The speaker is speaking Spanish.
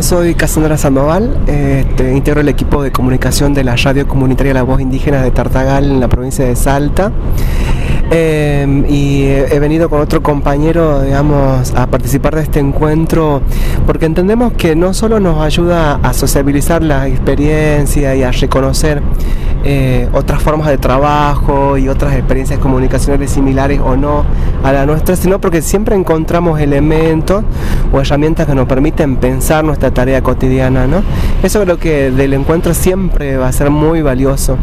Soy Casandra Sandoval, este, integro el equipo de comunicación de la radio comunitaria La Voz Indígena de Tartagal en la provincia de Salta. Eh, y he venido con otro compañero, digamos, a participar de este encuentro porque entendemos que no solo nos ayuda a sociabilizar la experiencia y a reconocer eh, otras formas de trabajo y otras experiencias comunicacionales similares o no a la nuestra, sino porque siempre encontramos elementos o herramientas que nos permiten pensar nuestra tarea cotidiana, ¿no? Eso creo que del encuentro siempre va a ser muy valioso.